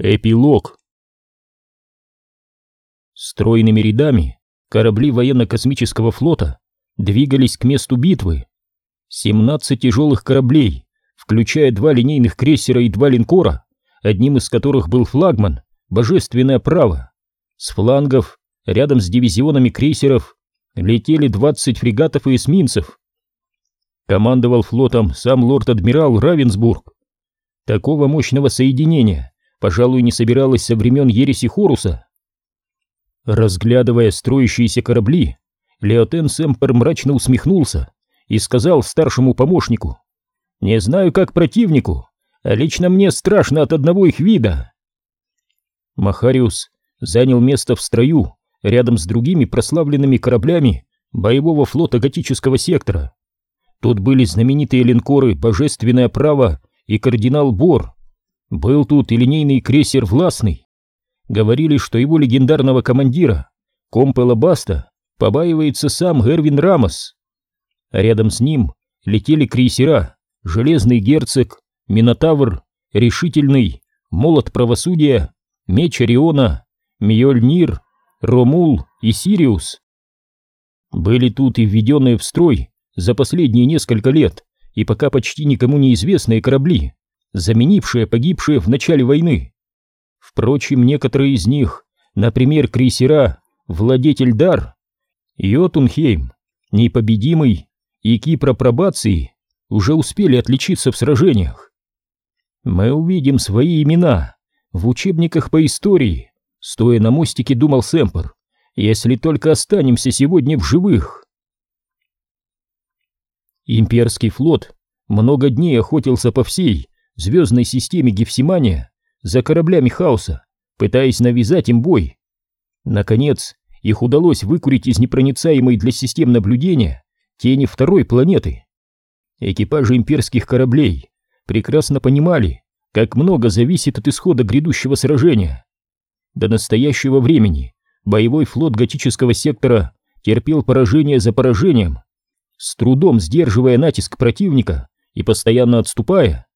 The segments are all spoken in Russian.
Эпилог Стройными рядами корабли военно-космического флота двигались к месту битвы. 17 тяжелых кораблей, включая два линейных крейсера и два линкора, одним из которых был флагман «Божественное право». С флангов, рядом с дивизионами крейсеров, летели 20 фрегатов и эсминцев. Командовал флотом сам лорд-адмирал Равенсбург. Такого мощного соединения пожалуй, не собиралась со времен ереси Хоруса. Разглядывая строящиеся корабли, Леотен Сэмпер мрачно усмехнулся и сказал старшему помощнику, «Не знаю, как противнику, а лично мне страшно от одного их вида». Махариус занял место в строю рядом с другими прославленными кораблями боевого флота готического сектора. Тут были знаменитые линкоры «Божественное право» и «Кардинал Бор», был тут и линейный крейсер «Властный». Говорили, что его легендарного командира, Компела Баста, побаивается сам Эрвин Рамос. Рядом с ним летели крейсера «Железный герцог», «Минотавр», «Решительный», «Молот правосудия», «Меч Ориона», «Мьёльнир», «Ромул» и «Сириус». Были тут и введенные в строй за последние несколько лет и пока почти никому неизвестные корабли, заменившие погибшие в начале войны. Впрочем, некоторые из них, например, крейсера «Владетель Дар», «Йотунхейм», «Непобедимый» и «Кипра пробации» уже успели отличиться в сражениях. Мы увидим свои имена в учебниках по истории, стоя на мостике, думал Сэмпер, если только останемся сегодня в живых. Имперский флот много дней охотился по всей звездной системе Гефсимания за кораблями хаоса, пытаясь навязать им бой. Наконец, их удалось выкурить из непроницаемой для систем наблюдения тени второй планеты. Экипажи имперских кораблей прекрасно понимали, как много зависит от исхода грядущего сражения. До настоящего времени боевой флот готического сектора терпел поражение за поражением, с трудом сдерживая натиск противника и постоянно отступая.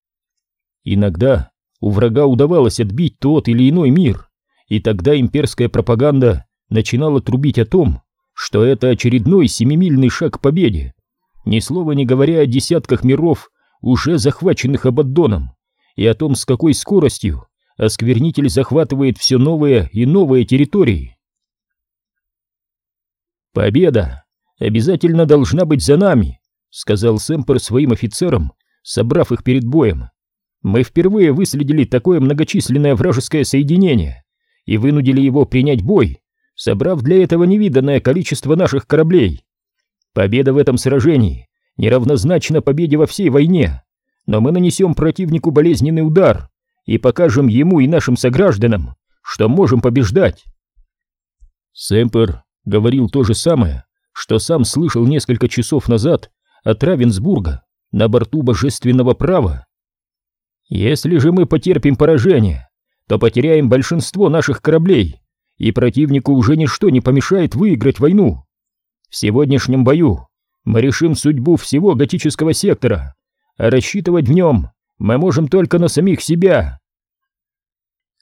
Иногда у врага удавалось отбить тот или иной мир, и тогда имперская пропаганда начинала трубить о том, что это очередной семимильный шаг к победе, ни слова не говоря о десятках миров, уже захваченных Абаддоном, и о том, с какой скоростью осквернитель захватывает все новые и новые территории. «Победа обязательно должна быть за нами», — сказал Сэмпер своим офицерам, собрав их перед боем мы впервые выследили такое многочисленное вражеское соединение и вынудили его принять бой, собрав для этого невиданное количество наших кораблей. Победа в этом сражении неравнозначна победе во всей войне, но мы нанесем противнику болезненный удар и покажем ему и нашим согражданам, что можем побеждать. Сэмпер говорил то же самое, что сам слышал несколько часов назад от Равенсбурга на борту божественного права. Если же мы потерпим поражение, то потеряем большинство наших кораблей, и противнику уже ничто не помешает выиграть войну. В сегодняшнем бою мы решим судьбу всего готического сектора, а рассчитывать в нем мы можем только на самих себя.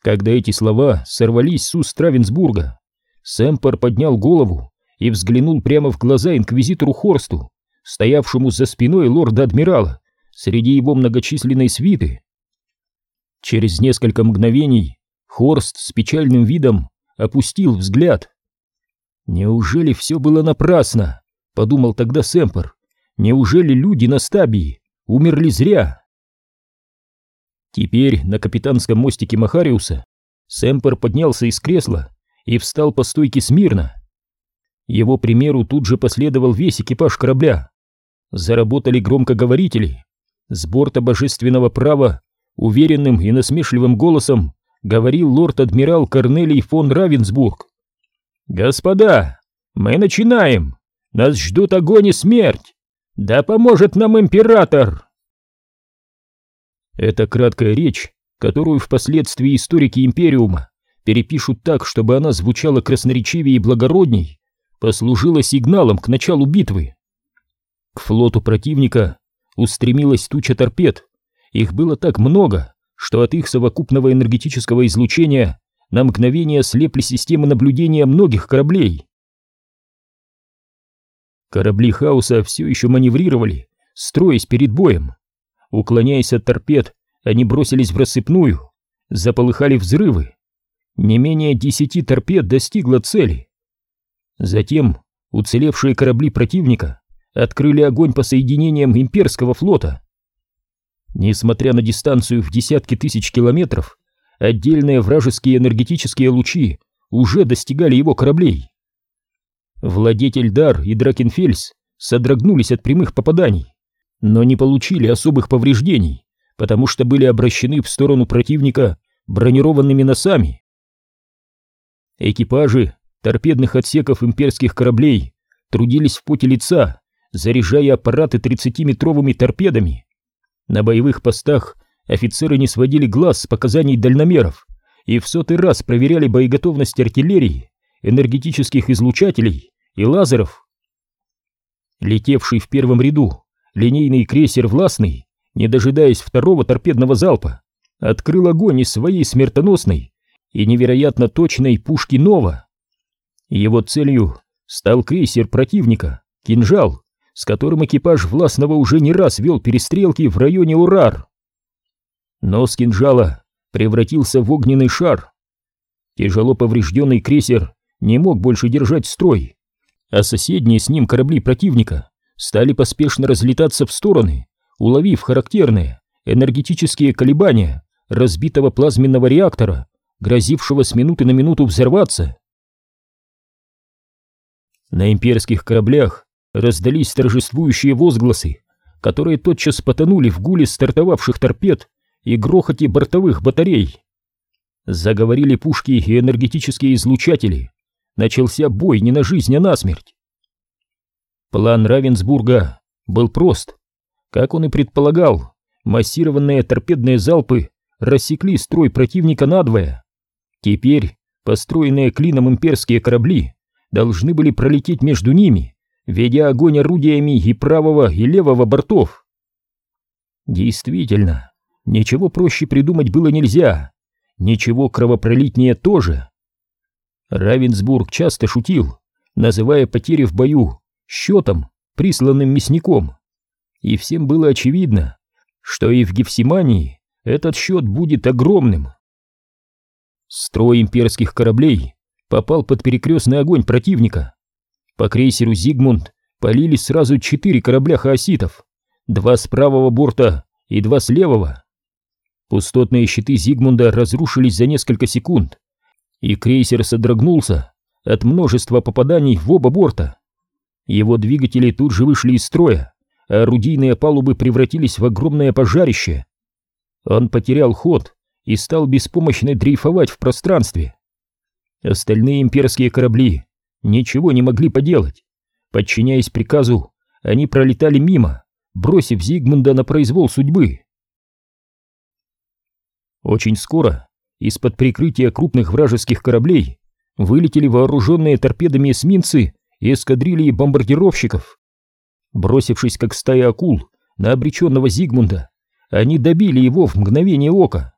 Когда эти слова сорвались с уст Равенсбурга, Сэмпер поднял голову и взглянул прямо в глаза инквизитору Хорсту, стоявшему за спиной лорда-адмирала среди его многочисленной свиты. Через несколько мгновений Хорст с печальным видом опустил взгляд. «Неужели все было напрасно?» — подумал тогда Сэмпер. «Неужели люди на стабии умерли зря?» Теперь на капитанском мостике Махариуса Сэмпер поднялся из кресла и встал по стойке смирно. Его примеру тут же последовал весь экипаж корабля. Заработали громкоговорители. С борта божественного права уверенным и насмешливым голосом говорил лорд-адмирал Корнелий фон Равенсбург. «Господа, мы начинаем! Нас ждут огонь и смерть! Да поможет нам император!» Эта краткая речь, которую впоследствии историки Империума перепишут так, чтобы она звучала красноречивее и благородней, послужила сигналом к началу битвы. К флоту противника устремилась туча торпед, их было так много, что от их совокупного энергетического излучения на мгновение слепли системы наблюдения многих кораблей. Корабли хаоса все еще маневрировали, строясь перед боем. Уклоняясь от торпед, они бросились в рассыпную, заполыхали взрывы. Не менее десяти торпед достигло цели. Затем уцелевшие корабли противника открыли огонь по соединениям имперского флота. Несмотря на дистанцию в десятки тысяч километров, отдельные вражеские энергетические лучи уже достигали его кораблей. Владетель Дар и Дракенфельс содрогнулись от прямых попаданий, но не получили особых повреждений, потому что были обращены в сторону противника бронированными носами. Экипажи торпедных отсеков имперских кораблей трудились в поте лица, заряжая аппараты 30-метровыми торпедами. На боевых постах офицеры не сводили глаз с показаний дальномеров и в сотый раз проверяли боеготовность артиллерии, энергетических излучателей и лазеров. Летевший в первом ряду линейный крейсер «Властный», не дожидаясь второго торпедного залпа, открыл огонь из своей смертоносной и невероятно точной пушки «Нова». Его целью стал крейсер противника «Кинжал», с которым экипаж Властного уже не раз вел перестрелки в районе Урар. Нос кинжала превратился в огненный шар. Тяжело поврежденный крейсер не мог больше держать строй, а соседние с ним корабли противника стали поспешно разлетаться в стороны, уловив характерные энергетические колебания разбитого плазменного реактора, грозившего с минуты на минуту взорваться. На имперских кораблях раздались торжествующие возгласы, которые тотчас потонули в гуле стартовавших торпед и грохоте бортовых батарей. Заговорили пушки и энергетические излучатели. Начался бой не на жизнь, а на смерть. План Равенсбурга был прост. Как он и предполагал, массированные торпедные залпы рассекли строй противника надвое. Теперь построенные клином имперские корабли должны были пролететь между ними, ведя огонь орудиями и правого, и левого бортов. Действительно, ничего проще придумать было нельзя, ничего кровопролитнее тоже. Равенсбург часто шутил, называя потери в бою счетом, присланным мясником. И всем было очевидно, что и в Гефсимании этот счет будет огромным. Строй имперских кораблей попал под перекрестный огонь противника. По крейсеру «Зигмунд» полили сразу четыре корабля хаоситов, два с правого борта и два с левого. Пустотные щиты Зигмунда разрушились за несколько секунд, и крейсер содрогнулся от множества попаданий в оба борта. Его двигатели тут же вышли из строя, а орудийные палубы превратились в огромное пожарище. Он потерял ход и стал беспомощно дрейфовать в пространстве. Остальные имперские корабли ничего не могли поделать. Подчиняясь приказу, они пролетали мимо, бросив Зигмунда на произвол судьбы. Очень скоро из-под прикрытия крупных вражеских кораблей вылетели вооруженные торпедами эсминцы и эскадрильи бомбардировщиков. Бросившись как стая акул на обреченного Зигмунда, они добили его в мгновение ока.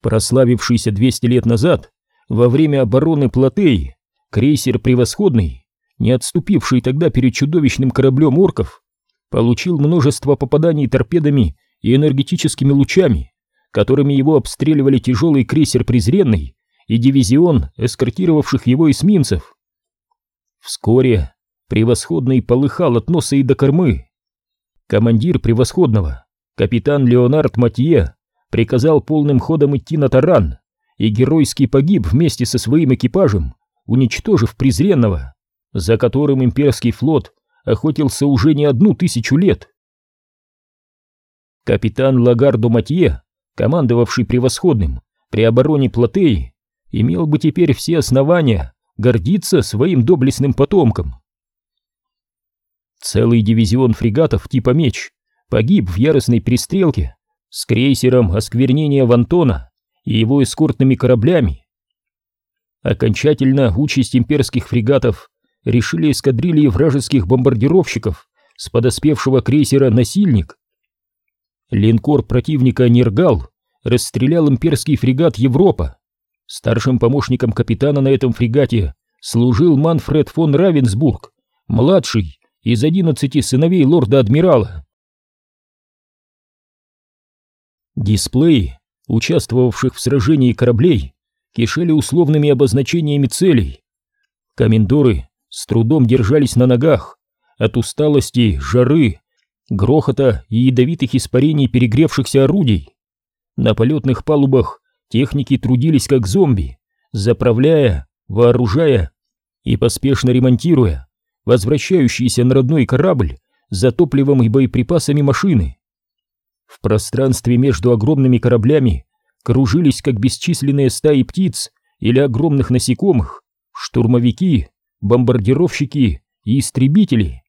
Прославившийся 200 лет назад, во время обороны Платеи, крейсер «Превосходный», не отступивший тогда перед чудовищным кораблем орков, получил множество попаданий торпедами и энергетическими лучами, которыми его обстреливали тяжелый крейсер «Презренный» и дивизион эскортировавших его эсминцев. Вскоре превосходный полыхал от носа и до кормы. Командир превосходного, капитан Леонард Матье, приказал полным ходом идти на таран и геройски погиб вместе со своим экипажем, уничтожив презренного, за которым имперский флот охотился уже не одну тысячу лет. Капитан Лагардо Матье, командовавший превосходным при обороне Платеи, имел бы теперь все основания гордиться своим доблестным потомком. Целый дивизион фрегатов типа «Меч» погиб в яростной перестрелке с крейсером осквернения Вантона и его эскортными кораблями. Окончательно участь имперских фрегатов решили эскадрильи вражеских бомбардировщиков с подоспевшего крейсера «Насильник». линкор противника «Нергал» расстрелял имперский фрегат «Европа». Старшим помощником капитана на этом фрегате служил Манфред фон Равенсбург, младший из одиннадцати сыновей лорда-адмирала. Дисплеи, участвовавших в сражении кораблей, кишели условными обозначениями целей. Комендоры с трудом держались на ногах от усталости, жары, грохота и ядовитых испарений перегревшихся орудий. На полетных палубах техники трудились как зомби, заправляя, вооружая и поспешно ремонтируя возвращающиеся на родной корабль за топливом и боеприпасами машины. В пространстве между огромными кораблями кружились как бесчисленные стаи птиц или огромных насекомых, штурмовики, бомбардировщики и истребители.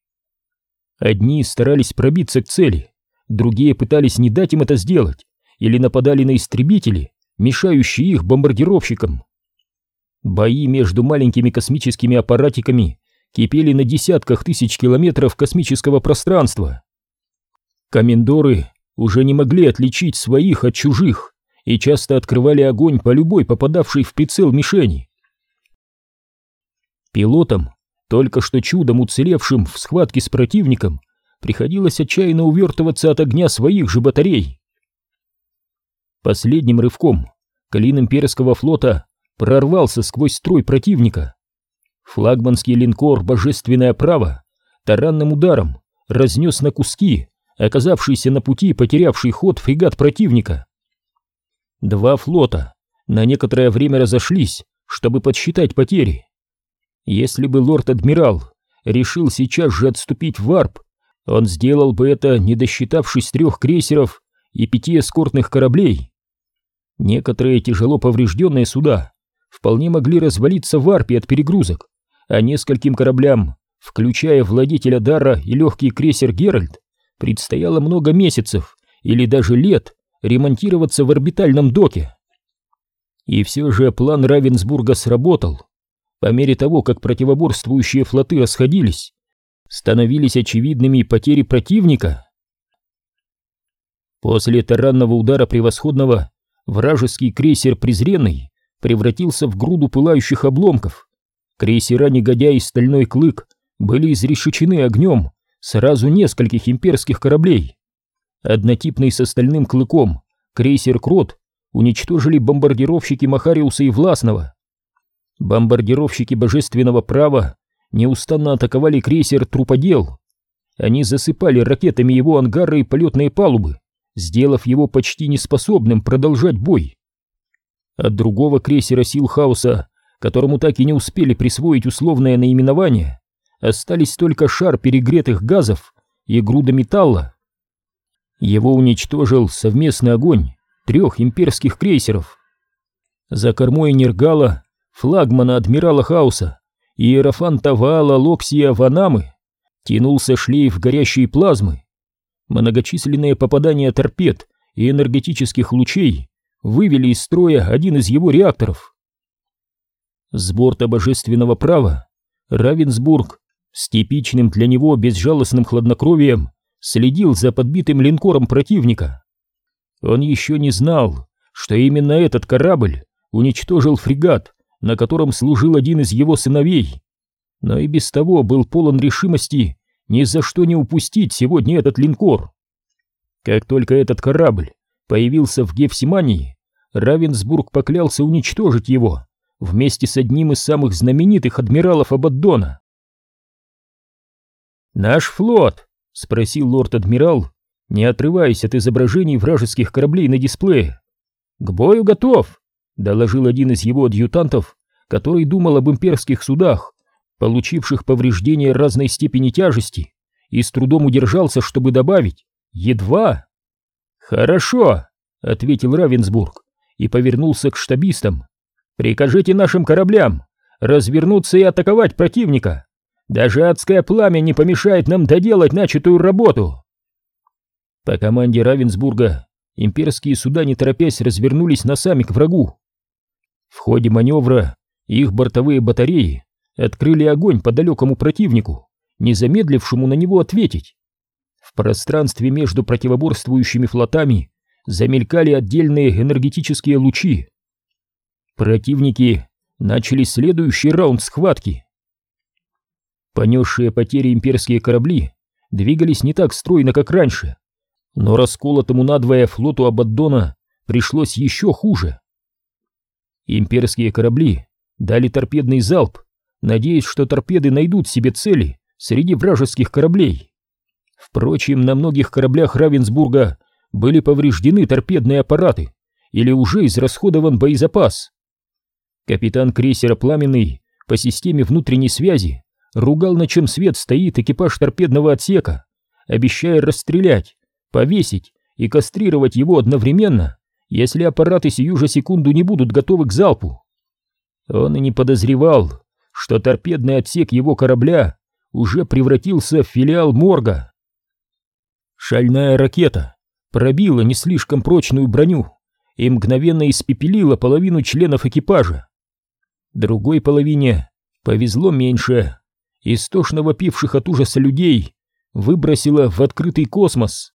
Одни старались пробиться к цели, другие пытались не дать им это сделать или нападали на истребители, мешающие их бомбардировщикам. Бои между маленькими космическими аппаратиками кипели на десятках тысяч километров космического пространства. Комендоры уже не могли отличить своих от чужих и часто открывали огонь по любой попадавшей в прицел мишени. Пилотам, только что чудом уцелевшим в схватке с противником, приходилось отчаянно увертываться от огня своих же батарей. Последним рывком клин имперского флота прорвался сквозь строй противника. Флагманский линкор «Божественное право» таранным ударом разнес на куски оказавшийся на пути потерявший ход фрегат противника. Два флота на некоторое время разошлись, чтобы подсчитать потери. Если бы лорд-адмирал решил сейчас же отступить в варп, он сделал бы это, не досчитавшись трех крейсеров и пяти эскортных кораблей. Некоторые тяжело поврежденные суда вполне могли развалиться в варпе от перегрузок, а нескольким кораблям, включая владетеля Дара и легкий крейсер Геральт, предстояло много месяцев или даже лет ремонтироваться в орбитальном доке. И все же план Равенсбурга сработал. По мере того, как противоборствующие флоты расходились, становились очевидными потери противника. После таранного удара превосходного вражеский крейсер «Презренный» превратился в груду пылающих обломков. Крейсера «Негодяй» и «Стальной клык» были изрешечены огнем сразу нескольких имперских кораблей однотипный с остальным клыком, крейсер Крот уничтожили бомбардировщики Махариуса и Власного. Бомбардировщики Божественного Права неустанно атаковали крейсер Труподел. Они засыпали ракетами его ангары и полетные палубы, сделав его почти неспособным продолжать бой. От другого крейсера Сил Хаоса, которому так и не успели присвоить условное наименование, остались только шар перегретых газов и груда металла. Его уничтожил совместный огонь трех имперских крейсеров. За кормой Нергала, флагмана адмирала Хауса и иерофанта Ваала Локсия Ванамы тянулся шлейф горящей плазмы. Многочисленные попадания торпед и энергетических лучей вывели из строя один из его реакторов. С борта божественного права Равенсбург с типичным для него безжалостным хладнокровием следил за подбитым линкором противника. Он еще не знал, что именно этот корабль уничтожил фрегат, на котором служил один из его сыновей, но и без того был полон решимости ни за что не упустить сегодня этот линкор. Как только этот корабль появился в Гефсимании, Равенсбург поклялся уничтожить его вместе с одним из самых знаменитых адмиралов Абаддона. «Наш флот — спросил лорд-адмирал, не отрываясь от изображений вражеских кораблей на дисплее. «К бою готов!» — доложил один из его адъютантов, который думал об имперских судах, получивших повреждения разной степени тяжести, и с трудом удержался, чтобы добавить «едва». «Хорошо», — ответил Равенсбург и повернулся к штабистам. «Прикажите нашим кораблям развернуться и атаковать противника. Даже адское пламя не помешает нам доделать начатую работу. По команде Равенсбурга имперские суда не торопясь развернулись носами к врагу. В ходе маневра их бортовые батареи открыли огонь по далекому противнику, не замедлившему на него ответить. В пространстве между противоборствующими флотами замелькали отдельные энергетические лучи. Противники начали следующий раунд схватки. Понесшие потери имперские корабли двигались не так стройно, как раньше, но расколотому надвое флоту Абаддона пришлось еще хуже. Имперские корабли дали торпедный залп, надеясь, что торпеды найдут себе цели среди вражеских кораблей. Впрочем, на многих кораблях Равенсбурга были повреждены торпедные аппараты или уже израсходован боезапас. Капитан крейсера «Пламенный» по системе внутренней связи ругал, на чем свет стоит экипаж торпедного отсека, обещая расстрелять, повесить и кастрировать его одновременно, если аппараты сию же секунду не будут готовы к залпу. Он и не подозревал, что торпедный отсек его корабля уже превратился в филиал морга. Шальная ракета пробила не слишком прочную броню и мгновенно испепелила половину членов экипажа. Другой половине повезло меньше. Истошно вопивших от ужаса людей выбросило в открытый космос.